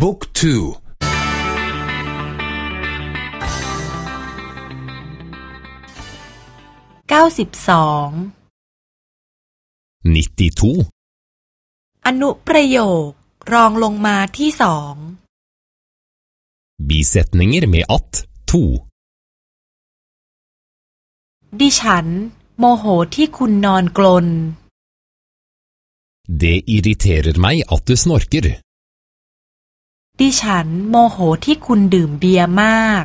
book twoเก้าสิบสอง nittito อนุประโยครองลงมาที่สอง bisetninger med at to ดิฉัน โมโหที่คุณนอนกลน Det irriterer meg at du snorker ดิฉันโมโหที่คุณดื่มเบียร์มาก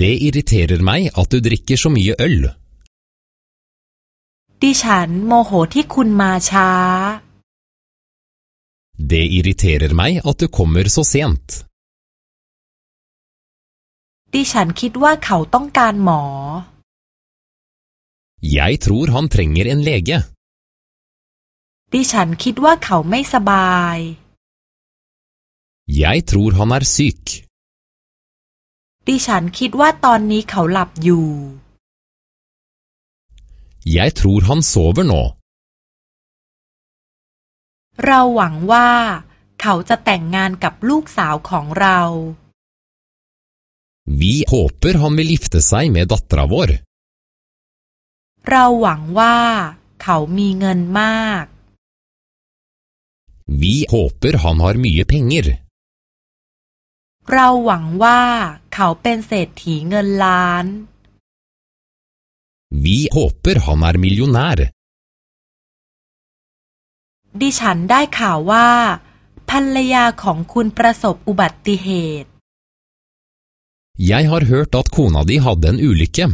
Det irriterer meg at du drikker så mye øl ดิฉันโมโหที่คุณมาช้า Det irriterer meg at du kommer så sent ดิฉันคิดว่าเขาต้องการหมอ Jeg tror han trenger en lege ดิฉันคิดว่าเขาไม่สบาย Jeg tror han er syk ดิฉันคิดว่าตอนนี้เขาหลับอยู่ Jeg tror han sover nå เราหวังว่า เขาจะแต่งงานกับลูกสาวของเรา Vi håper han vil gifte seg med dattera vår เราหวังว่า เขามีเงินมาก Vi håper han har mye penger เราหวังว่าเขาเป็นเศรษฐีเงินล้าน Vi håper han er millionær ดิฉันได้ข่าวว่า ภรรยาของคุณประสบอุบัติเหตุ Jeg har hørt at kona di hadde en ulykke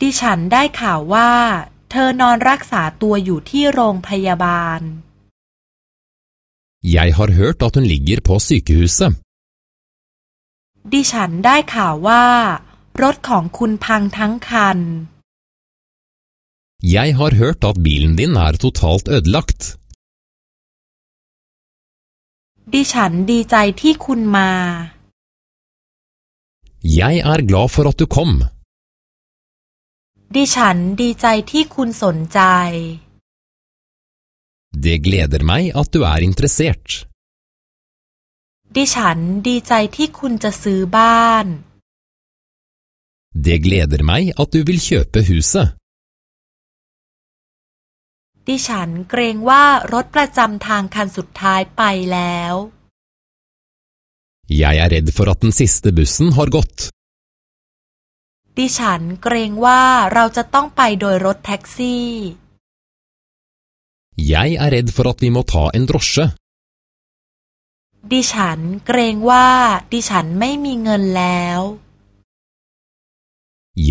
ดิฉันได้ข่าวว่า เธอนอนรักษาตัวอยู่ที่โรงพยาบาล Jeg har hørt at hun ligger på sykehuset ดิฉันได้ข่าวว่ารถของคุณพังทั้งคัน Jeg har hørt at bilen din er totalt ødelagt ดิฉันดีใจที่คุณมา Jeg er glad for at du kom ดิฉันดีใจที่คุณสนใจ Det gleder meg at du er interessert ดิฉันดีใจที่คุณจะซื้อบ้าน Det gleder meg at du vil kjøpe huset ดิฉันเกรงว่ารถประจำทางคันสุดท้ายไปแล้ว Jeg er redd for at den siste bussen har gått ดิฉันเกรงว่าเราจะต้องไปโดยรถแท็กซี่ Jeg er redd for at vi må ta en drosje ดิฉันเกรงว่า ดิฉันไม่มีเงินแล้ว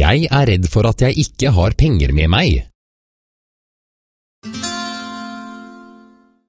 Jeg er redd for at jeg ikke har penger med meg